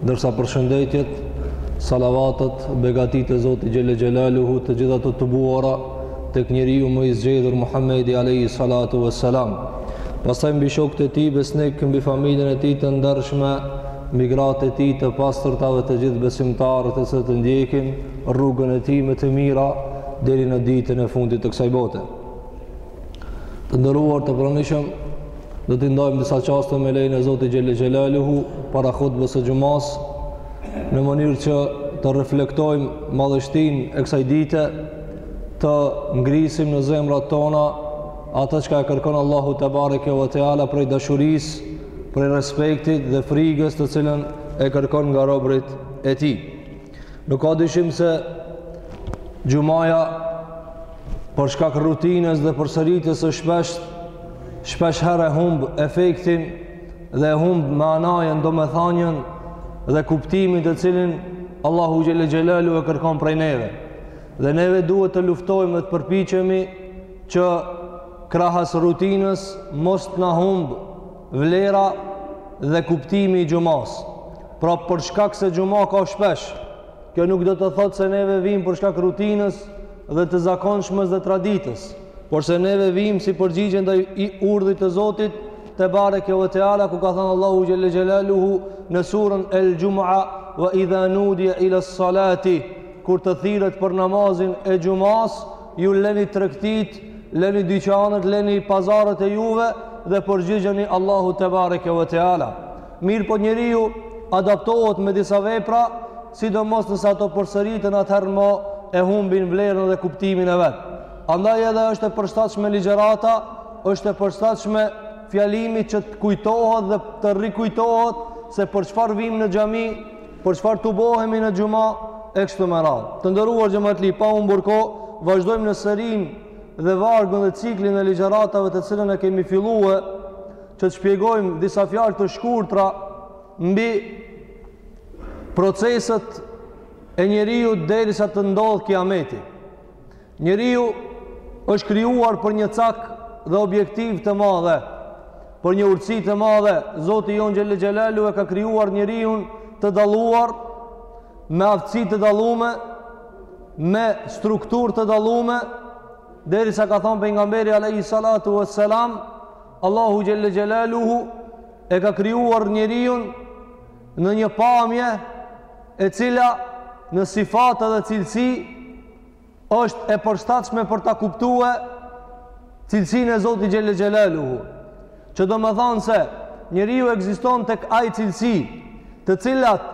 Ndërsa përshëndetjet, salavatet, begatitë e Zotit xhelle xhelaluhu të gjitha të tubuara tek njeriu më i zgjedhur Muhammedi alejhi salatu ve selam. Pastaj mbi shokët e tij besnikë, mbi familjen e tij të ndershme, mbi gratë e tij të pastërta dhe të gjithë besimtarët të cilët ndjekin rrugën e tij me të mira deri në ditën e fundit të kësaj bote. Të nderuar të pranishëm, do t'i ndajmë disa çaste me lejen e Zotit xhelle xhelaluhu para hutbes së xhumasë, në mënyrë që të reflektojmë madhështinë e kësaj dite, të ngrisim në zemrat tona atë çka e kërkon Allahu tebareke ve teala prej dashurisë, prej respektit dhe frigës të cilën e kërkon nga robrit e tij. Nuk ka dyshim se xhumaja për shkak rutinës dhe përsëritjes së shpeshtë, shpeshherë e humb efektin dhe e humb manajen, domethanien dhe kuptimin të cilin Allahu xhelle xhelaluhu e kërkon prej neve. Dhe neve duhet të luftojmë dhe të përpiqemi që krahas rutinës mos të na humbë vlera dhe kuptimi i xhumasë. Pra për shkak se xhuma ka shpesh, kjo nuk do të thotë se neve vijmë për shkak rutinës dhe të zakonshmës dhe traditës, por se neve vijmë si përgjigje ndaj urdhrit të Zotit tebareke ve teala ku ka thënë Allahu xhelle xhelaluhu në surën El Jum'a wa idha nudiya ila salati kur të thirret për namazin e xhumasë ju leni tregtitë leni dyqanet leni pazaret e juve dhe përgjigjeni Allahut tebareke ve teala Mirëpo njeriu adaptohet me disa vepra, sidomos nëse ato përsëriten atëherë më e humbin vlerën dhe kuptimin e vet. Andaj edhe është e përshtatshme ligjërata, është e përshtatshme fjalimi që të kujtohet dhe të rikujtohet se për çfarë vijmë në xhami, për çfarë tubohemi në xhuma e kështu me radhë. Të nderuar xhamatli, pa humbur kohë, vazhdojmë në serinë dhe vargun dhe ciklin e ligjëratave të cilën e kemi fillue që të shpjegojmë disa fjalë të shkurtra mbi proceset e njeriut derisa të ndodhë kiameti. Njeriu është krijuar për një cak dhe objektiv të madhe, për një urtësi të madhe. Zoti jonë xhelle xhelaluhu e ka krijuar njeriun të dalluar me aftësi të dallume, me strukturë të dallume, derisa ka thanë Pejgamberi a.s. Allahu Xhelle Xhelaluhu e ka krijuar njeriun në një pamje e cila në sifate dhe cilësi është e përshtatshme për ta kuptue cilësinë e Zotit Xhelle Xhelaluhu. Që domethanë se njeriu ekziston tek ai cilësi të cilat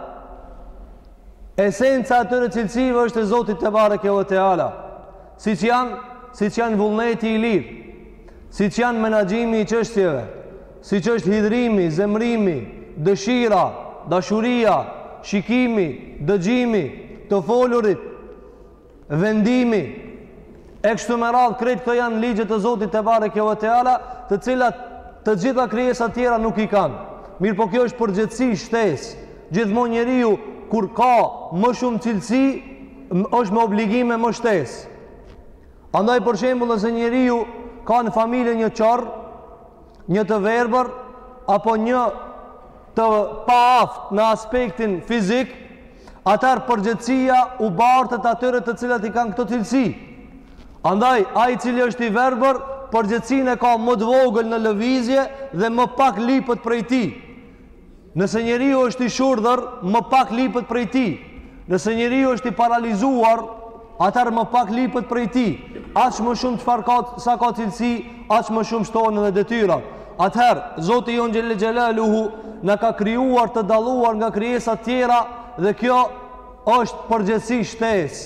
esenca e atyre cilësive është e Zotit tebareke ve teala. Siç janë, siç janë vullneti i lirë, siç janë menaxhimi i çështjeve, siç është hidhrimi, zemërimi, dëshira, dashuria, shikimi, dëgjimi, të folurit, vendimi, e kështu me radhë, krejt këto janë ligje të Zotit tebareke ve teala, të cilat të gjitha krijesat tjera nuk i kanë. Mirëpo kjo është përgjegjësi shtesë. Gjithmonë njeriu kur ka më shumë cilësi, është me obligime më shtesë. Andaj për shembull nëse njeriu ka në familje një qorr, një të verbër apo një të paaftë në aspektin fizik, atëherë përgjegjësia u bartet atyre të cilat i kanë këto cilësi. Andaj, ai i cili është i verbër, përgjegjësinë e ka më të vogël në lëvizje dhe më pak lipet prej tij. Nëse njeriu është i shurdhër, më pak lipet prej tij. Nëse njeriu është i paralizuar, atëherë më pak lipet prej tij. Aq më shumë çfarë ka sa ka cilësi, aq më shumë shtohen edhe detyrat. Atëherë, Zoti jonë Xhelle Xhelaluhu na ka krijuar të dalluar nga krijesat tjera dhe kjo është përgjegjësi shtesë.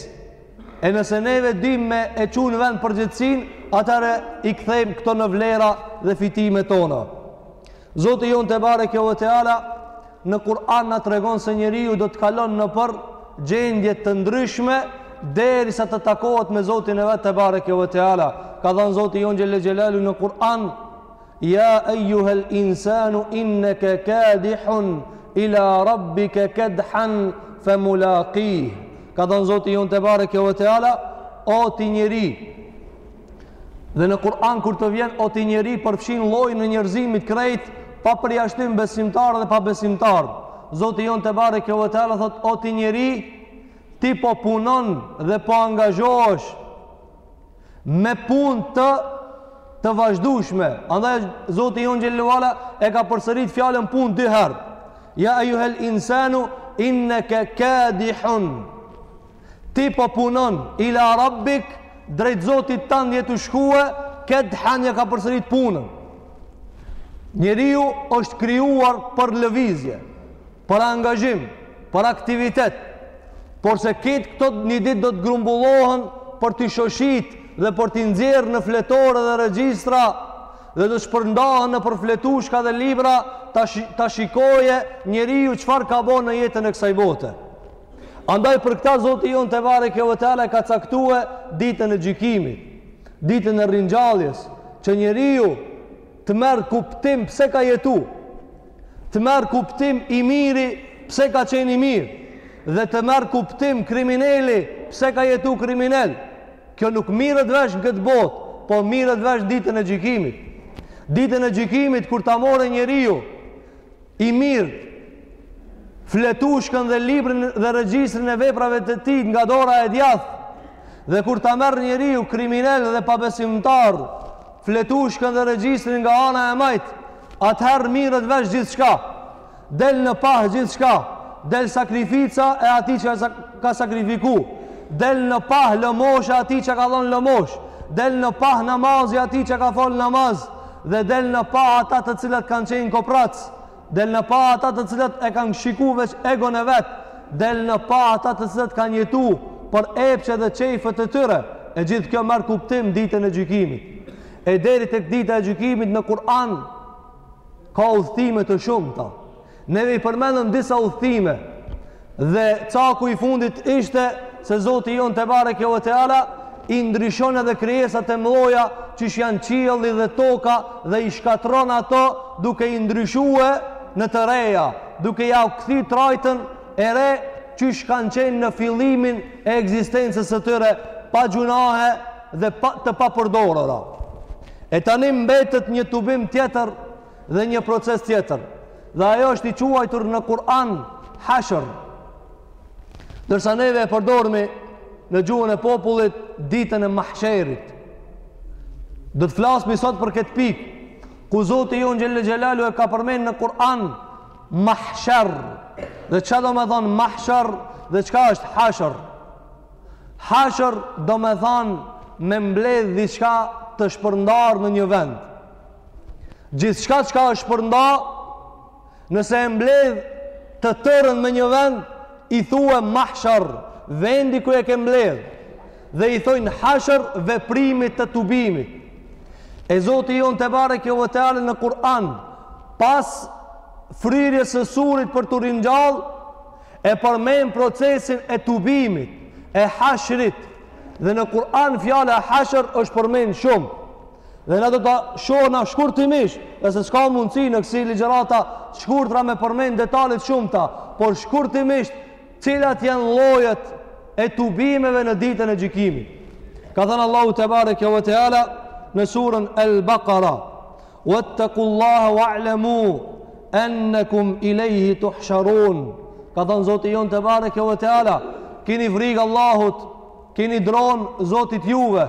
E nëse neve dimë me e çu në vend përgjegjësinë, atëherë i kthejmë këto në vlera dhe fitime tona. Zoti jonë tebareke ve teala në Kur'an na tregon se njeriu do të kalon nëpër gjendje të ndryshme derisa të takohet me Zotin e vet tebareke ve teala. Ka thanë Zoti jonë xhelle xhelaluhu në Kur'an Ja ejuhel insanu inneke kadihun ila rabbike kedhan fe mulakih. Ka thanë Zoti jonë tebareke ve teala o ti njeri Dhe në Kur'an kur të vjen o ti njeri përfshin llojin e njerëzimit krejt pa përjashtim besimtar dhe pabesimtar. Zoti jonë tebareke ve teala thotë o ti njeri ti po punon dhe po angazhohesh me punë të të vazhdueshme. Andaj Zoti jonë xhelle ve ala e ka përsërit fjalën punë dy herë. Ja ejuhel insanu inneke kadihun. Ti po punon ila rabbik drejt Zotit tan je tu shkue, kedhan ja ka përsërit punën. Njeriu është krijuar për lëvizje, për angazhim, për aktivitet. Porse këtë këto një ditë do të grumbullohen për t'i shoshit dhe për t'i nxjerrë në fletore dhe regjistra dhe do të shpërndahen nëpër fletushka dhe libra ta, ta shikoje njeriu çfarë ka bën në jetën e kësaj bote. Andaj për këta Zoti jonë Tebareke ve Teala ka caktue ditën e gjykimit, ditën e ringjalljes, që njeriu të merr kuptim pse ka jetu, të merr kuptim i miri pse ka qenë i mirë, dhe të merr kuptim krimineli pse ka jetu kriminel. Kjo nuk mirret vesh në këtë botë, po mirret vesh ditën e gjykimit. Ditën e gjykimit, kur ta morre njeriu, i mirë fletushkën dhe librin dhe regjistrin e veprave të tij nga dora e djathtë dhe kur ta merr njeriu kriminel dhe pabesimtar fletushkën dhe regjistrin nga ana e majtë atëherë mirret vesh gjithçka del në pah gjithçka del sakrifica e atij që ka sakrifiku del në pah lëmosha e atij që ka dhon lëmoshë del në pah namazi i atij që ka fol namaz dhe del në pah ata të cilët kanë qenë koprac, del në pah ata të cilët e kanë shiku veç egon e vet, del në pah ata të cilët kanë jetu për epshe dhe qejfet e tyre, e gjithë kjo merr kuptim ditën e gjykimit. E deri tek dita e gjykimit në Kur'an, ka udhëtime të shumta. Neve i përmendëm disa udhëtime dhe caku i fundit ishte se Zoti jonë Tebareke ve Teala i ndryshon edhe krijesat e mëdha që janë qielli dhe toka dhe i shkatërron ato duke i ndryshuar në të reja, duke jau kthy trajtën e re qysh kanë qenë në fillimin e ekzistencës së tyre pa gjynahe dhe pa, të papërdorura. E tani mbetet një tubim tjetër dhe një proces tjetër dhe ajo është i quajtur në Kur'an Hashr. Ndërsa neve e përdormi në gjuhën e popullit ditën e Mahsherit. Do të flasmi sot për këtë pikë ku Zoti jonë Xhele Xhelalu e ka përmendur në Kur'an Mahsher. Dhe çka domethonë Mahsher dhe çka është Hashr? Hashr domethonë me mbledh diçka të shpërndarë në një vend. Gjithçka çka është shpërnda, nëse e mbledh të tërën me një vend, i thue mahshar, vendi ku e ke mbledh, dhe i thojnë hashër veprimit të tubimit. E Zoti jonë tebareke ve teala në Kur'an, pas fryrjes së surit për t'u ringjall, e përmen procesin e tubimit, e hashrit, dhe në Kur'an fjala hashër është përmen shumë. Dhe na do ta shohna shkurtimisht, se s'ka mundësi në kësi ligjërata të shkurtra me përmend detale të shumta, por shkurtimisht cilat janë llojet e tubimeve në ditën e gjykimit. Ka thënë Allahu tebareke ve teala në surën Al-Baqara: "Wattaqullaha wa'lamu annakum ilayhi tuhsharun." Ka thënë Zoti jonë tebareke ve teala, "Keni frikë Allahut, keni dro Zotit juve."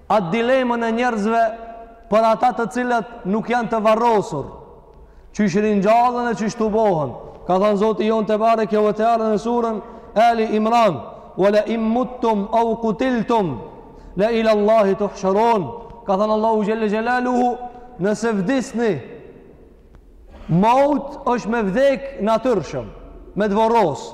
Atë dilemën e njerëzve për ata të cilët nuk janë të varrosur, qysh ringjallën e qysh tubohen. Ka thënë Zoti jonë tebareke ve teala në surën Ali Imran, wala in muttum au kutiltum, la ila Allahi tuhsharun. Ka thënë Allahu xhelle xhelaluhu, nëse vdisni, maut është me vdek natyrshëm, me t'vorros.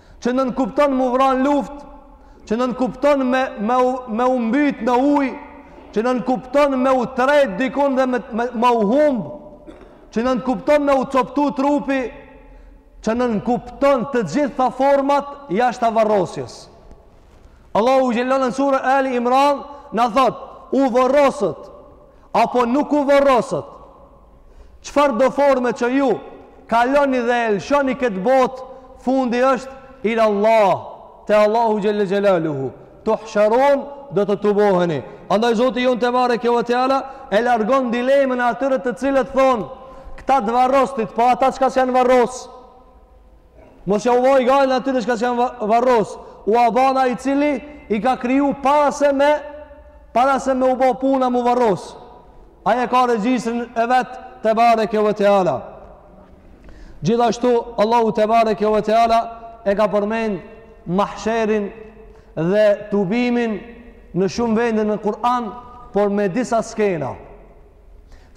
që nënkupton m'u vra n'luftë, që nënkupton me, me, me u mbyt në ujë, që nënkupton me u tret dikun dhe me, me, me u humb, që nënkupton me u coptu trupi, që nënkupton të gjitha format jashta varrosjes. Allahu xhelle në suren Ali Imran na thotë, u vorrosët, apo nuk u vorrosët, Çfarëdo forme që ju kaloni dhe e lëshoni këtë botë, fundi është ila Allah, te Allahu xhelle xhelaluhu. Tuhsharun do të tuboheni. Andaj Zoti jonë tebareke ve teala e largon dilemën e atyre të cilët thonë këta të varrostit, po ata çka s'janë varros? Mos ja u vaj gajlen atyre çka s'janë varros. U abana ai cili i ka kriju para se me para se me u bo puna me u varros. Ai e ka regjistrin e vet tebareke ve teala. Gjithashtu, Allahu tebareke ve teala e ka përmen mahsherin dhe tubimin në shumë vende në Kur'an, por me disa skena.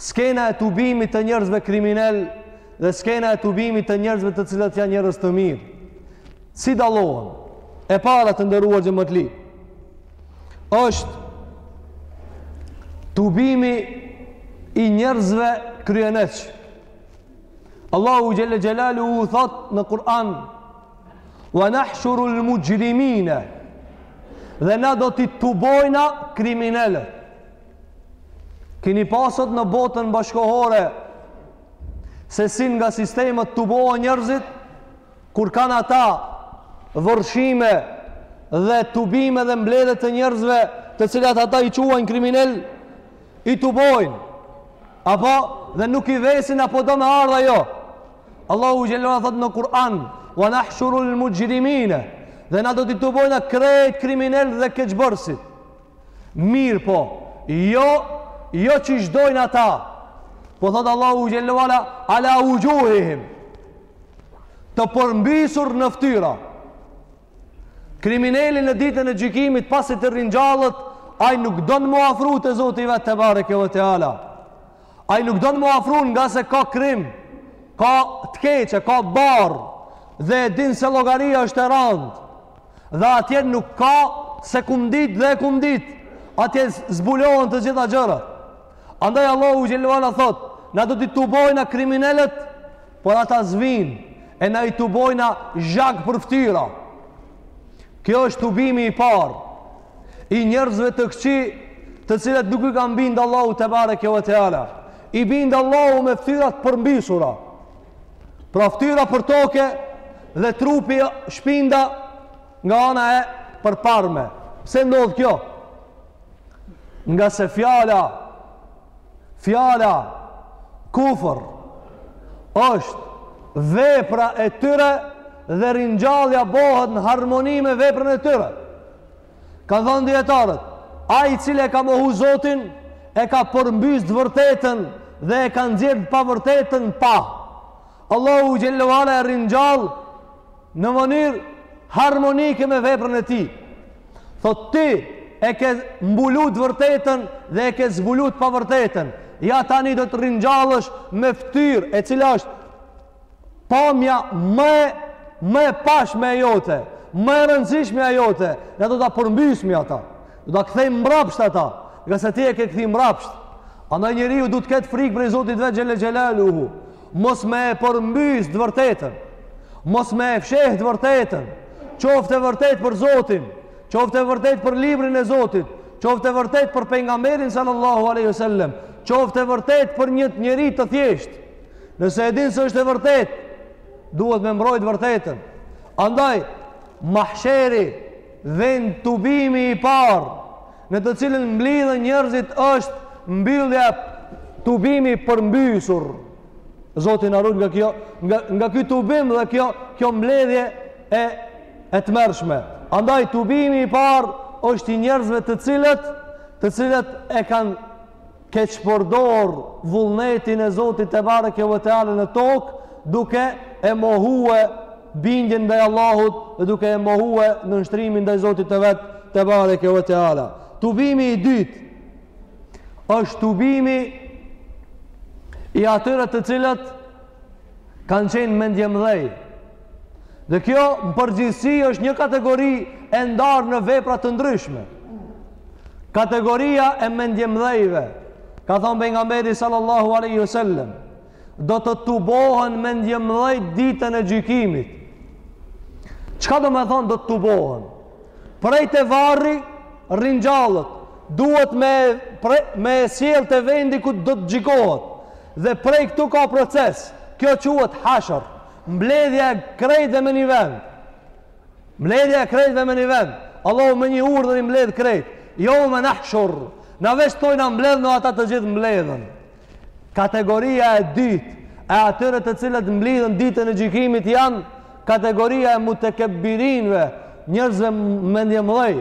Skena e tubimit të njerëzve kriminelë dhe skena e tubimit të njerëzve të cilët janë njerëz të mirë. Si dallohen? E para të nderuar xhematli. Është tubimi i njerëzve kryeneç. Allahu xhelle xhelaluhu thotë në Kur'an: "Wa nahshuru al-mujrimina" dhe na do t'i tubojna kriminelët. Kini pa sot në botën bashkëkohore se si nga sistemet tubohen njerëzit, kur kanë ata vërshime dhe tubime dhe mbledhje të njerëzve të cilët ata i quajnë kriminelë, i tubojnë, apo dhe nuk i vesin a po do me ardh a jo. Allahu xhele ue ala thotë në Kur'an, wa nahshurul mujrimine, dhe na do t'i tubojna krejt kriminelët dhe keqbërësit. Mirëpo, jo, jo qysh dojnë ata. Po thotë Allahu xhele ue ala, ala vuxhuhihim. Të përmbysur në ftyra. Krimineli në ditën e gjykimit, pasi të ringjallet, ai nuk don m'u afru te Zoti i vet tebareke ve teala. Ai nuk don m'u afru ngase ka krim, ka të keqe, ka barrë dhe e din se llogaria është e randë. Dhe atje nuk ka s'e kum dit dhe e kum dit. Atje zbulohen të gjitha gjërat. Andaj Allahu xhele ue ala thot, na do t'i tubojna kriminelët Por ata s'vijnë e na i tubojna zhag për ftyra. Kjo është tubimi i parë i njerëzve të këqi, të cilët nuk i kanë bindë Allahu tebareke ve teala. I bindë Allahu me ftyra të përmbysura. Pra ftyra për toke dhe trupi shpinda nga ana e përparme. Pse ndodh kjo? Ngase fjala Fjala kufër është vepra e tyre dhe ringjallja bëhet në harmoni me veprën e tyre. Kanë thënë dijetarët, ai i cili e ka mohu Zotin, e ka përmbys të vërtetën dhe e ka nxjerr pavërtetën pah. Allahu xhele ue ala e ringjall në mënyrë harmonike me veprën e tij. Thot ti e ke mbulu të vërtetën dhe e ke zbulu të pavërtetën. Ja tani do të ringjallesh me ftyrë e cila është pamja më e më e pashme e jote, më e rëndësishme e jote, ne do ta përmbysmi ata. Do ta kthejmë mbrapsht ata, ngase ti e ke kthy mbrapsht. Andaj njeriu duhet të ketë frikë prej Zotit vet xhele xhelaluhu. Mos me e përmbys të vërtetën. Mos me e fsheh të vërtetën. Qoftë e vërtetë për Zotin, qoftë e vërtetë për librin e Zotit, qoftë e vërtetë për pejgamberin sallallahu alaihi wasallam, qoftë e vërtetë për një njeri të thjeshtë. Nëse e din se është e vërtetë, duhet me mbrojt vërtetën. Andaj, mahsheri Dhe tubimi i parë në të cilën mblidhen njerëzit është mbyllja tubimi i përmbysur. Zoti na rujt nga kjo, nga nga ky tubim dhe kjo kjo mbledhje e e tmerrshme. Andaj tubimi i parë është i njerëzve të cilët të cilët e kanë keqpërdor vullnetin e Zotit tebareke ve teala në tokë duke e mohue bindjen ndaj Allahut dhe duke e mohue nënshtrimin ndaj Zotit të vet tebareke ve teala tubimi i dytë është tubimi i atyre të cilët kanë qenë mendjemdhej Dhe kjo në përgjithësi është një kategori e ndarë në vepra të ndryshme. Kategoria e mendjemdhejve, ka thonë Pejgamberi sallallahu alejhi ve sellem, do të tubohen mendjemdhej ditën e gjykimit. Çka domethonë do të tubohen? Prej te varri, ringjallet, duhet me, pre, me e sjell te vendi ku do të gjykohet. Dhe prej këtu ka proces, kjo quhet hashër. Mbledhja e krejtëve me një vend. Mbledhja e krejtëve me një vend. Allahu me një urdhër i mbledh krejt. Jeume nahshur. Na veç thojna mbledhna ata të gjithë mblidhen. Kategoria e dytë e atyre të cilët mblidhen ditën e gjykimit janë kategoria e mutekebirinve, njerëzve mendjemëdhej.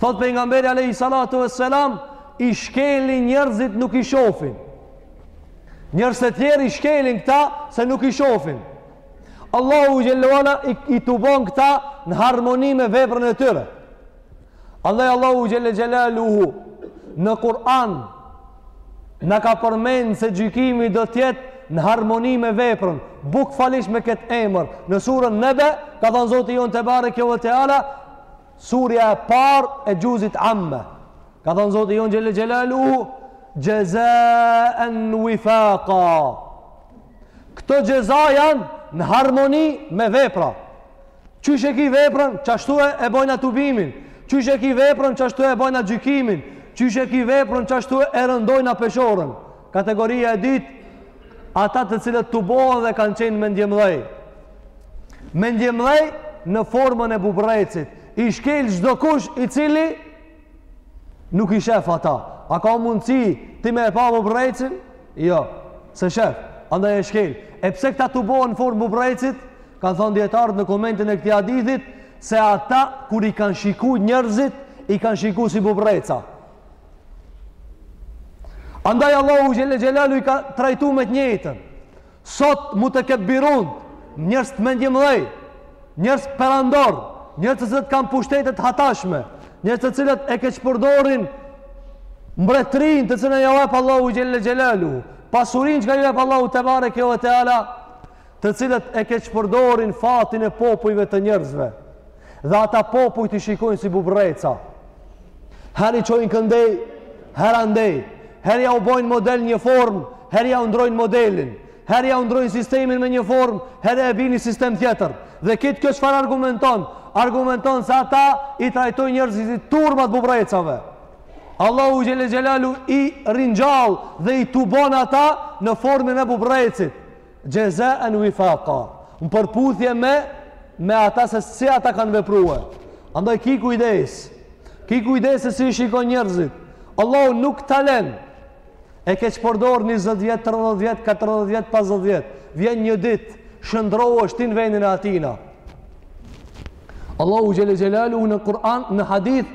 Thot Pejgamberi alejhi salatu ve selam I shkelin njerëzit nuk i shofin Njerëzit e tjerë i shkelin këta Se nuk i shofin Allahu xhel-le ve ala i, i tubon këta Në harmoni me veprën e tyre Andaj Allahu xhel-le xhelaluhu Në Kur'an Na ka përmend se gjykimi do të jetë në harmoni me veprën, bukfalisht me këtë emër. Në surën Nebe, ka thënë Zoti jonë tebareke ve teala, surja e parë e xhuzit amme. Ka thënë Zoti jonë xhel-le xhelaluhu, xhezaen vifaka. Këto xheza janë në harmoni me vepra. Qysh e ki veprën, qashtu e e bojna tubimin. Qysh e ki veprën, qashtu e bojna gjykimin. Qysh e ki veprën, qashtu e rëndojna peshorën. Kategoria e dytë, ata të cilët tubohen dhe kanë qenë mendjemdhej. Mendjemdhej në formën e bubrecit. I shkel çdokush i cili nuk i shef ata. A ka mundësi ti me e pa bubrecin? Jo, s'e shef. Andaj e shkel. E pse këta tubohen në formë bubrecit? Kanë thonë dijetarët në komentin e këtij hadithit se ata kur i kanë shiku njerëzit, i kanë shiku si bubrreca. Andaj Allahu xhelle xhelalu i ka trajtu me të njëjtën. Sot mutekebbirun, njerëz të mendjemëdhej, njerëz perandor, njerëz të cilët kanë pushtete të hatashme, njerëz të cilët e keqpërdorin mbretërinë të cilën jau jep Allahu xhelle xhelalu, pasurinë çka jau jep Allahu tebareke ve teala, të cilët e keqpërdorin fatin e popujve të njerëzve dhe ata popujt i shikojnë si bubrreca herë i çojnë këndej herë andej herë jau bojnë model një formë herë jau ndrrojnë modelin herë jau ndrrojnë sistemin me një formë herë e bijnë sistem tjetër dhe kët kjo çfarë argumenton argumenton se ata i trajtojnë njerëzit si turmat e bubrrecave Allahu xhelle xhelalu i ringjall dhe i tubon ata në formën e bubrrecit Xhezaen vifaka, në përputhje me me ata se si ata kanë vepru. Andaj ki kujdes. Ki kujdes se si i shikon njerëzit. Allahu nuk ta len. E keqpërdor 20 vjet, 30 vjet, 40 vjet, 50 vjet. Vjen një ditë, shndërrohesh ti në vendin e atyne. Allahu xhelle xhelalu në Kur'an, në hadith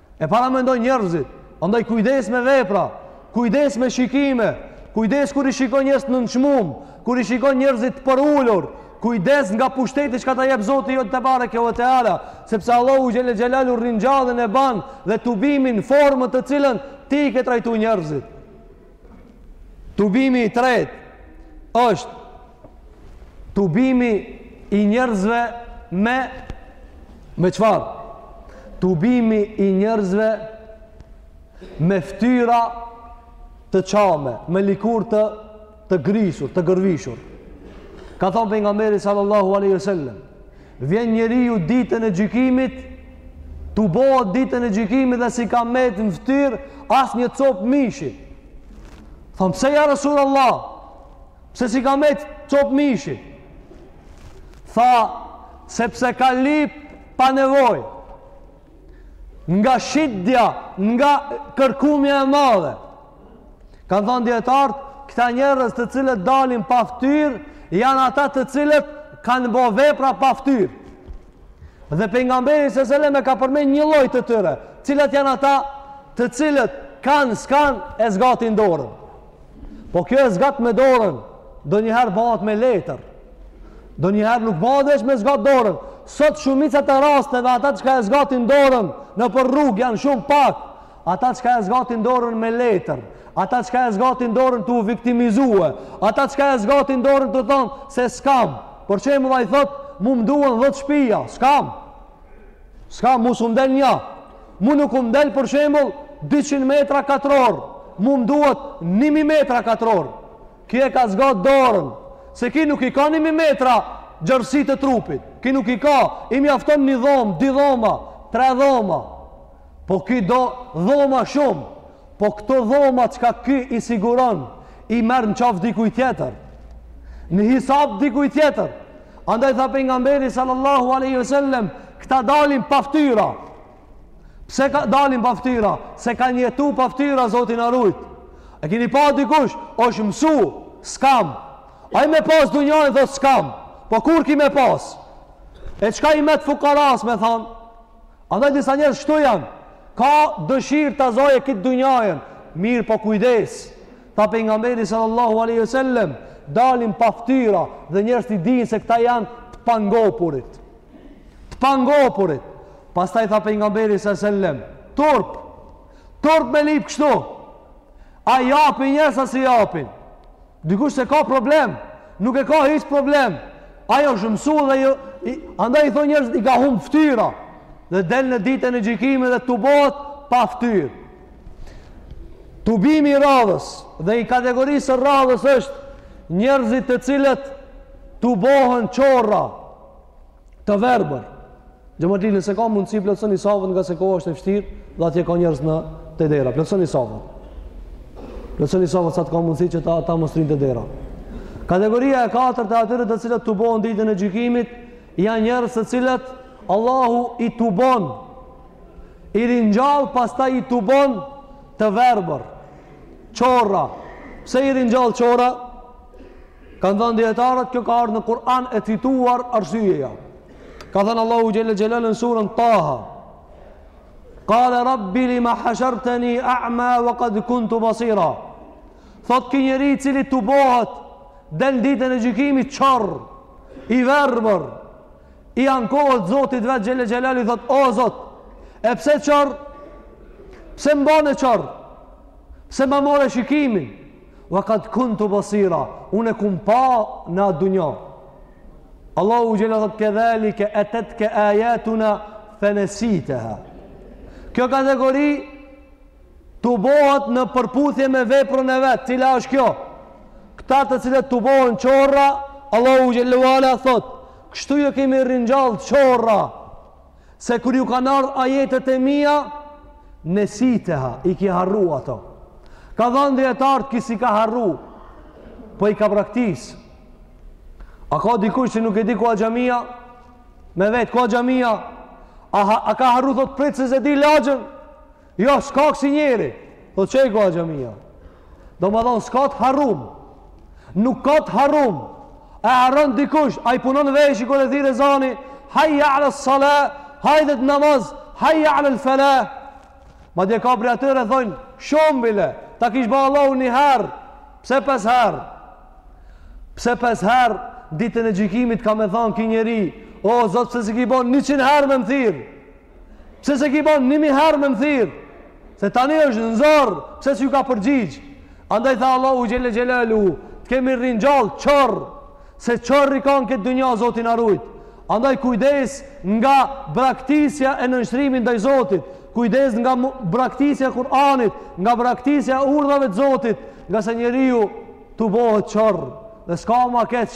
E paramendoj njerëzit. Andaj kujdes me vepra, kujdes me shikime, kujdes kur i shikon njerëzit nënçmum, kur i shikon njerëzit të përulur, kujdes nga pushteti çka ta jep Zoti jon tebareke ve teala, sepse Allahu xhelle xhelalu ringjalljen e ban dhe tubimin n'formë të cilën ti i ke trajtu njerëzit. Tubimi i tretë është Tubimi i njerëzve me me çfarë? Tubimi i njerëzve me ftyra të çame, me lëkurë të të grisur, të gërvishur. Ka thonë pejgamberi salallahu alejhi ve selem, vjen njeriu ditën e gjykimit, tubohet ditën e gjykimit dhe s'i ka met në ftyrë as një copë mishi. Thonë pse ja Resulullah? Pse s'i ka met copë mishi? Tha, sepse ka lyp pa nevojë. Nga shiddja, nga kërkumja e madhe. Kanë thonë dijetarët, këta njerëz të cilët dalin pa ftyrë, janë ata të cilët kanë bo vepra pa ftyrë. Dhe pejgamberi alejhi selam ka përmen një lloj të tyre, cilët janë ata të cilët kanë, s'kanë, e zgjatin dorën. Po kjo e zgat me dorën, donjëherë bahet me letër. Donjëherë nuk bahet veç me zgat dorën. Sot shumica e rasteve, ata çka e zgatin dorën nëpër rrugë janë shumë pak. Ata çka e zgatin dorën me letër, ata çka e zgatin dorën tu u viktimizue, ata çka e zgatin dorën tu thonë se s'kam, për shembull ai thotë, mu më duhen dhetë shpia, s'kam. S'kam, mu s'um del nja. Mu nuk m'del për shembull 200 metra katror. Mu m'duhet 1000 metra katror. Ki e ka zga dorën. Se ki nuk i ka 1000 metra gjërësi të trupit. Ki nuk i ka. I mjafton një dhomë, dy dhoma, tre dhoma. Po ky do dhoma shumë. Po këta dhoma çka ky i siguron, i merr në qafë dikuj tjetër. Në hisab dikuj tjetër. Andaj tha pejgamberi sallallahu alaihi wasallam, këta dalin pa fytyra. Pse kta dalin pa fytyra? Se kanë jetu pa fytyra Zoti na rujt. E keni pa dikush, është mësu, s'kam. Ai me pas dunjanë thot s'kam. Po kur ki me pas? E çka i met fukaras me thanë? Andaj disa njerëz shtu janë, ka dëshirë ta zaje kit dunjajën, mirë po kujdes. Tha pejgamberi sallallahu alaihi wasallam dalin pa ftyra dhe njerëzt i dinë se këta janë të pangopurit. Të pangopurit. Pastaj tha pejgamberi sallallahu alaihi wasallam, turp. Turp me lyp kështu. A japin njerëz a s'i japin. Dikush s'e ka problem, nuk e ka hiç problem. Ai është mësu dhe jo, i, andaj i thonë njerëzit i ka humb ftyra dhe del në ditën e gjykimit dhe tubohet pa fytyrë. Tubimi i radhës dhe i kategorisë së radhës është njerëzit të cilët tubohen qorra Të verbër. Xhemat ju lus nëse ka mundësi plotësoni safët ngase koha është e vështirë dhe atje ka njerëz te dera. Plotësoni safët. Plotësoni safët sa të ka mundësi që ata mos rrinë te dera. Kategoria e katërt e atyre të cilët tubohen ditën e gjykimit janë njerëz të cilët Allahu i tubon i ringjall pastaj i tubon të verbër. Qorra. Pse i ringjall qorra? Kanë thënë dijetarët kjo ka ardh në Kur'an e cituar arsyeja. Ka thënë Allahu xhelle xhelaluhu në surën Taha. Qala rabbi lima hashartani a'ma wa qad kuntu basira. Thot ky njeri i cili tubohet del ditën e gjykimit qorr i verbër i ankohet Zotit vetë xhelle xhelaluhu i thot o Zot e pse qorr pse m'bane qorr pse ma more shikimin Wa kad kuntu basira, unë kum pa në atë dunja. Allahu xhela thot kedhalike atatke ayatuna fanasitaha. Kjo kategori tubohet në përputhje me veprën e vet, cila është kjo? Këta të cilët tubohen qorra, Allahu xhela wa ala thot, kështu ju kemi ringjall qorra. Se kur ju kanë ardhë ajetet e mia, nesiteha, i ki harru ato. Kanë thanë dijetarët, ky s'i ka harru, po i ka braktisë. A ka dikush që nuk e di ku a xhamia, me vet ku a xhamia, a, a ka harru, thotë, prit se s'e di lagjen, Jo, s'ka kësi njeri që s'e di ku a xhamia. Domethonë, s'ka të harrum. Nuk ka të harrum. E harron dikush, a i punon veshi kur e thirr ezani, hajja alë sala, hajde n'namaz, hajja alël felah. Madje ka prej atyre, thonë, shumë bile, ta kish ba Allahu një herë, pse pes herë? Pse pes herë, ditën e gjykimit ka me thonë ky njeri, o, Zot, pse s'i ki bo njëqind herë me më thirr. Pse s'e ki bon një mijë herë me më thirr? Se tani është në zor, pse s'iu ka përgjigj? Andaj tha Allahu xhele xhelaluhu, të kemi ringjall qorr, se qorr je kanë n'këtë dunja, Zoti na rujt. Andaj kujdes nga braktisja e nënshtrimit ndaj Zotit, kujdes nga braktisja e Kur'anit, nga braktisja e urdhrave të Zotit, ngase njeriu tubohet qorr, dhe s'ka ma keq,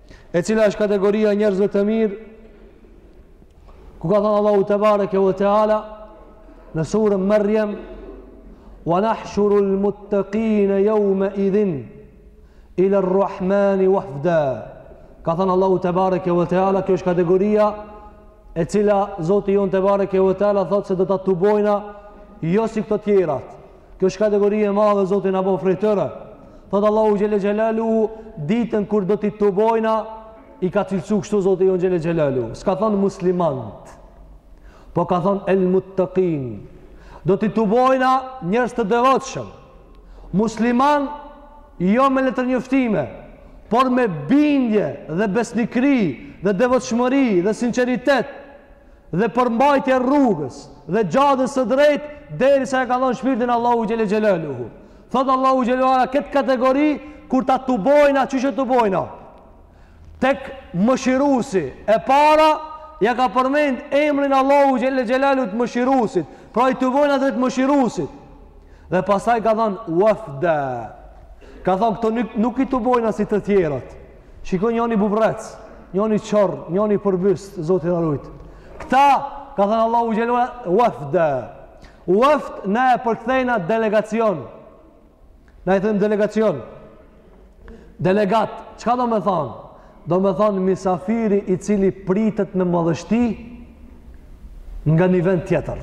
E cila është kategoria e njerëzve të mirë? Ku ka thënë Allahu tebareke ve teala në suren Maryam, "Wa nahshuru al-muttaqina yawma idhin ila ar-rahmani wafda." Ka thënë Allahu tebareke ve teala, kjo është kategoria e cila Zoti jonë tebareke ve teala thotë se do ta tubojna jo si këto tjerat. Kjo është kategori e madhe Zoti na bëftë prej tyre. Thot Allahu xhele xhelaluhu ditën kur do t'i tubojna i ka cilësu kështu Zoti jonë xhele xhelaluhu. S'ka thon muslimanët. Po ka thon el muttaqin. Do t'i tubojna njerëz të devotshëm. Musliman jo me letërnjoftime, por me bindje dhe besnikëri dhe devotshmëri dhe sinqeritet dhe përmbajtje rrugës dhe xhadës së drejtë derisa ia ka dhënë shpirtin Allahu Xhele Xhelaluhu thotë Allahu Xhele Ala këtë kategori kur ta tubojna qysh e tubojna tek Mëshirusi e para ia ka përmend emrin Allahu Xhele Xhelaluhu të Mëshirusit pra i tubojna drejt Mëshirusit dhe pastaj ka thënë wafda ka thënë këto nuk, nuk i tubojna si të tjerët Shikon njoni bubrrec, njoni qorr, njoni përmbys, Zoti na rujt. Këta ka thanë Allahu xhele wafda. Wafd na e përkthejna delegacion. Na i themi delegacion. Delegat, çka do me thanë? Do me thanë misafiri i cili pritet me madhështi nga një vend tjetër.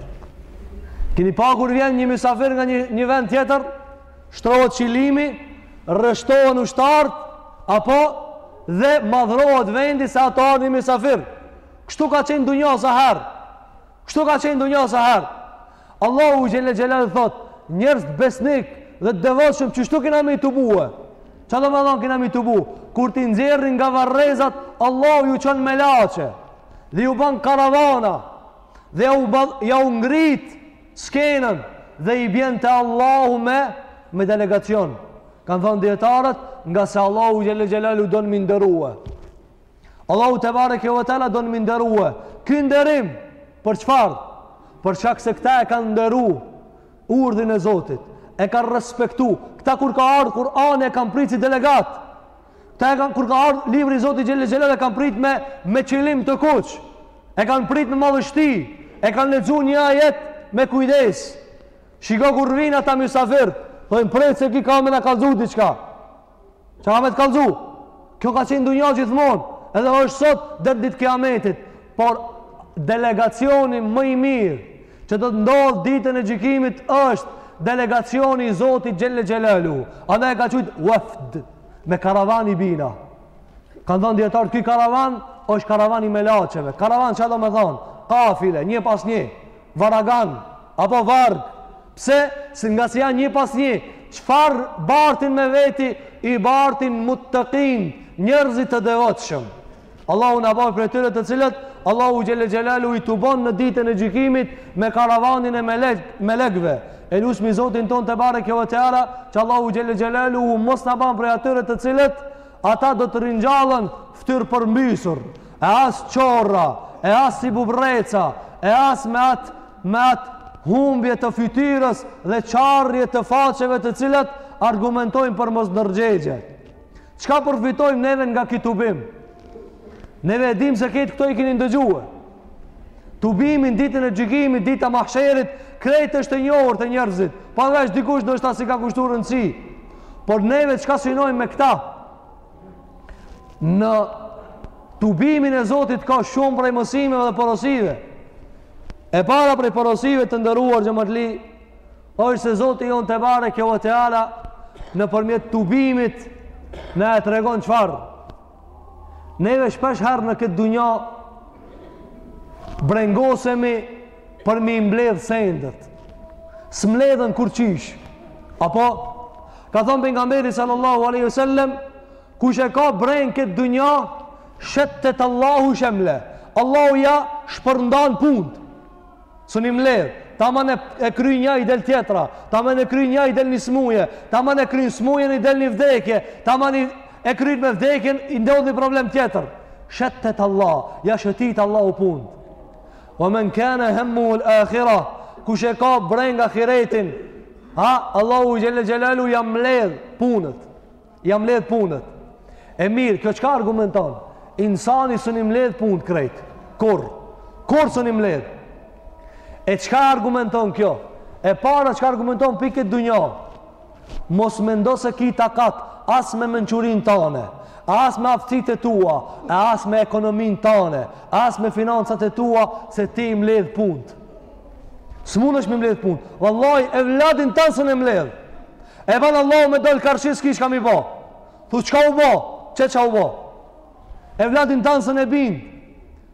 Kini pa kur vjen një misafir nga një, një vend tjetër? shtrohet qilimi, rreshtohen ushtart, apo dhe madhrohet vendi se ata ardh një misafir. Kështu ka qenë dunja sa herë. Kështu ka qenë dunja sa herë. Allahu xhele xhelalu thotë, njerëz të besnik dhe të devotshëm qështu kina me i tubue. Ça do me thanë kina me i tubu? Kur t'i nxjerrin nga varrezat, Allahu ju çon melaqe dhe ju ban karavana dhe ja u, ja u ngrit skenën dhe i bjen te Allahu me me delegacion kanë thanë dijetarët ngase Allahu xhele xhelalu don me i nderue Allahu tebareke ve teala don me i nderue ky nderim për çfar për shkak se këta e kanë nderu urdhin e Zotit e kanë respektu këta kur ka ardhë Kurani e kanë prit si delegat Këta e kanë kur ka ardh libri i Zotit Xhelel Xhelal e kanë prit me me qilim të kuq. E kanë prit me madhështi, e kanë lexu një ajet me kujdes. Shiko kur vin ata mysafirët, thonë prit se ki ka me na kallzu diçka. Çka ka me të kallzu? Kjo ka qenë dunja gjithmonë, edhe është sot deri ditë kiametit. Por delegacioni më i mirë Që do të ndodhë ditën e gjykimit është delegacioni i Zotit xhele xhelaluhu. Andaj e ka qujt Wafd, me karavan i bina. Kanë thonë dijetarët, ky karavan është karavan i melaqeve. Karavan ça do me thonë, kafile, një pas një, varagan, apo varg. Pse, si ngase janë një pas një, çfarë bartin me veti, i bartin muttekin, njerëzit të devotshëm. Allahu na bëj prej atyre të cilët Allahu xhelle xhelalu i tubon në ditën e gjykimit me karavanin e melek melekëve. E lusmi Zotin tonë tebareke ve teala që Allahu xhelle xhelalu mos na ban prej atyre të cilët ata do të ringjallen ftyrë përmbysur, e as qorra, e as si bubrreca, e as me at me at humbje të fytyrës dhe çarje të faqeve të cilat argumentojnë për mos ndërgjegje. Çka përfitojmë neve nga ki tubim? Neve e dimë se ketë këto i kini ndëgjue. Tubimin, ditën e gjykimit, dita mahsherit, krejt është e njohur te njerëzit. Përveç dikush, ndoshta s'i ka kushtu rëndësi. Por neve çka synojmë me këta? Në tubimin e Zotit ka shumë prej mësimeve dhe porosive. E para prej porosive të nderuar xhematli, është se Zoti jonë tebareke ue teala nëpërmjet tubimit na e tregon çfarë neve shpesh herë në këtë dunja brengosemi për me i mbledhë sendet s'mbledhën kurqish a po ka thonë pejgamberi sallallahu aleyhi sallem kush e ka brengë këtë dunja shettet Allahu shemle Allahu ja shpërndan punët Sun i mledh, taman e, e kry nja i del tjetra, taman e kry nja i del një smuje, taman e kry smujën i del një vdekje, taman i, e kry me vdekjen i ndodh një problem tjetër. Shettet Allah, ja shetit Allahu punët. We men kane hemmuhu l-akhira, kush e ka breng akhiretin, ha, Allahu xhele xhelaluhu ja mledh punët. Ja mbledh punët. E mirë, kjo çka argumenton? Insani sun i mbledh punët krejt. Kur? Kur sun i mbledh? E çka argumenton kjo? E para çka argumenton pikë dynja. Mos mendo se ki takat as me mençurinë tane, as me aftësitë e tua, e as me ekonominë tane, as me financat e tua se ti i mbledh punët. S'mundesh me mbledh punët. Vallahi evladin tan sun e mbledh. E ban Allahu me dal karshi s'kish ka m'i bo. Thu çka u bo? Qe çka u bo? Evladin tan sun e bind.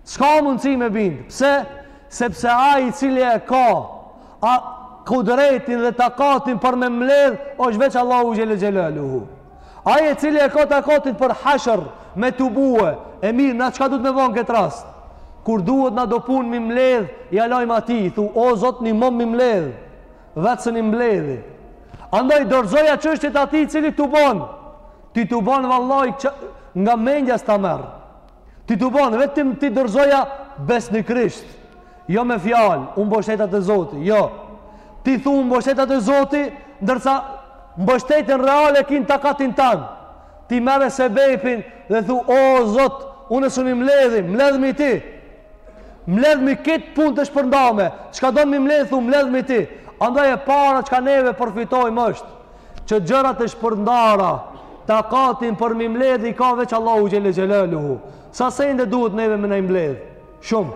S'ka mundësi me bind. Pse? Sepse ai i cili e ka a kudretin dhe takatin për me mbledh është veç Allahu xhele xhelaluhu. Ai i cili e ka takatin për hashr me tubue, e mirë na çka duhet me bo në këtë rast. Kur duhet na do punë me i mbledh, ja lajm atij, i thu o Zot nimom me i mbledh. Vetë sun i mbledhi. Andaj dorëzoja çështjet atij i cili tubon. T'i tubon vallahi që nga mendja s'ta merr. T'i tubon, vetëm ti dorëzoja besnikërisht. Jo me fjalë, u mbështeta te Zoti, jo. Ti thu u mbështeta te Zoti, ndërsa mbështetjen reale e ki n'takatin tan. Ti merre sebepin dhe thu o Zot, unë sun i mbledhi, mbledhmi ti. Mbledhmi kto punë të shpërndame. Çka don me i mbledh thu mbledhmi ti. Andaj e para çka neve përfitojmë është Që gjërat e shpërndara, takatin për me i mbledh i ka veç Allahu xhele xhelaluhu. Sa sende duhet neve me na i mbledh? Shumë.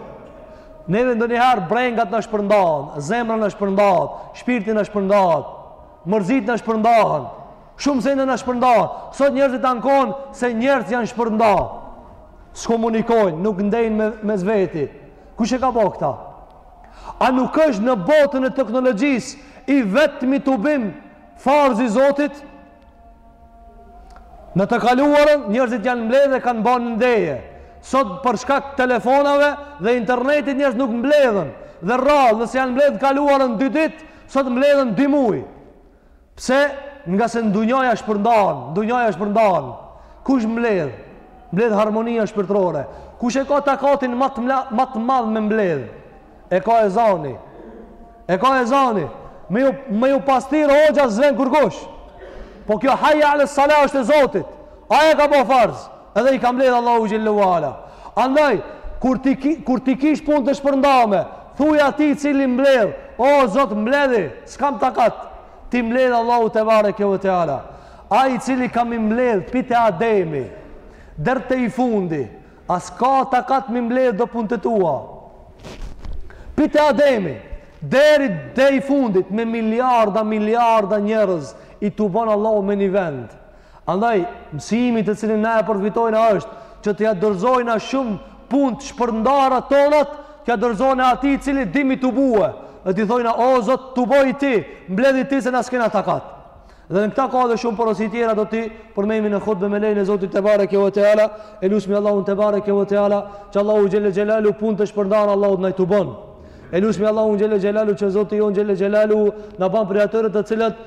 Neve ndonjëherë brengat na shpërndahen, zemra na shpërndahet, shpirti na shpërndahet, mërzitë na shpërndahen, shumë sende na shpërndahen. Sot njerëzit ankohen se njerëz janë shpërnda. S'komunikojnë, nuk ndejnë me, mes veti. Kush e ka bo këta? A nuk është në botën e teknologjisë i vetmi tubim farz i Zotit? Në të kaluarën, njerëzit janë mbledhë dhe kanë bërë ndeje. Sot për shkak të telefonave dhe internetit njerëzit nuk mbledhën dhe rrallë, nëse janë mbledhë kaluarën 2 ditë, sot mbledhën 2 muaj. Pse? Ngase dunjaja shpërndan, dunjaja shpërndan. Kush mbledh? Mbledh harmonia shpirtërore. Kush e ka takatin ma t ma t'madh me mbledhë? E ka ezani. E ka ezani. Me ju, me ju pas thirrë hoxha s'vjen kërkush. Po kjo hajja ales-sala është e Zotit. Ai e ka bo farz. Edhe i ka mbledh Allahu xhelle ue ala. Andaj kur ti kur ti kish punët e shpërndame, thuaj atij i cili mbledh, o Zot mbledhi, s'kam takat. T'i mbledh Allahu tebareke ve teala. Ai i cili ka me i mbledh prej te Ademi, deri te i fundi, a s'ka takat m'i mbledh do punë të tua. Prej te Ademi, deri te i fundit me miliarda miliarda njerëz i tubon Allahu me një vend. Andaj, mësimi të cilin na e përfitojna është që t'ia dorëzojna shumë punë të shpërndara tonat, t'ia dorëzojna atij i cili din m'i tubue, dhe t'i thojna, o Zot, tuboji ti, mbledhi ti se na s'kena takat. Dhe në këta ka dhe shumë porosi tjera do t'i përmendmi në hutbe me lejen e Zotit tebareke ue teala, e lusmi Allahun tebareke ue teala, që Allahu xhele xhelaluhu punët e shpërndara Allahu të na i tubon. E lusmi Allahun xhele xhelaluhu që Zoti jonë xhele xhelaluhu na ban prej atyre të cilët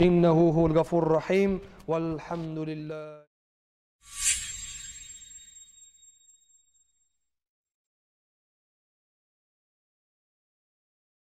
انه هو الغفور الرحيم والحمد لله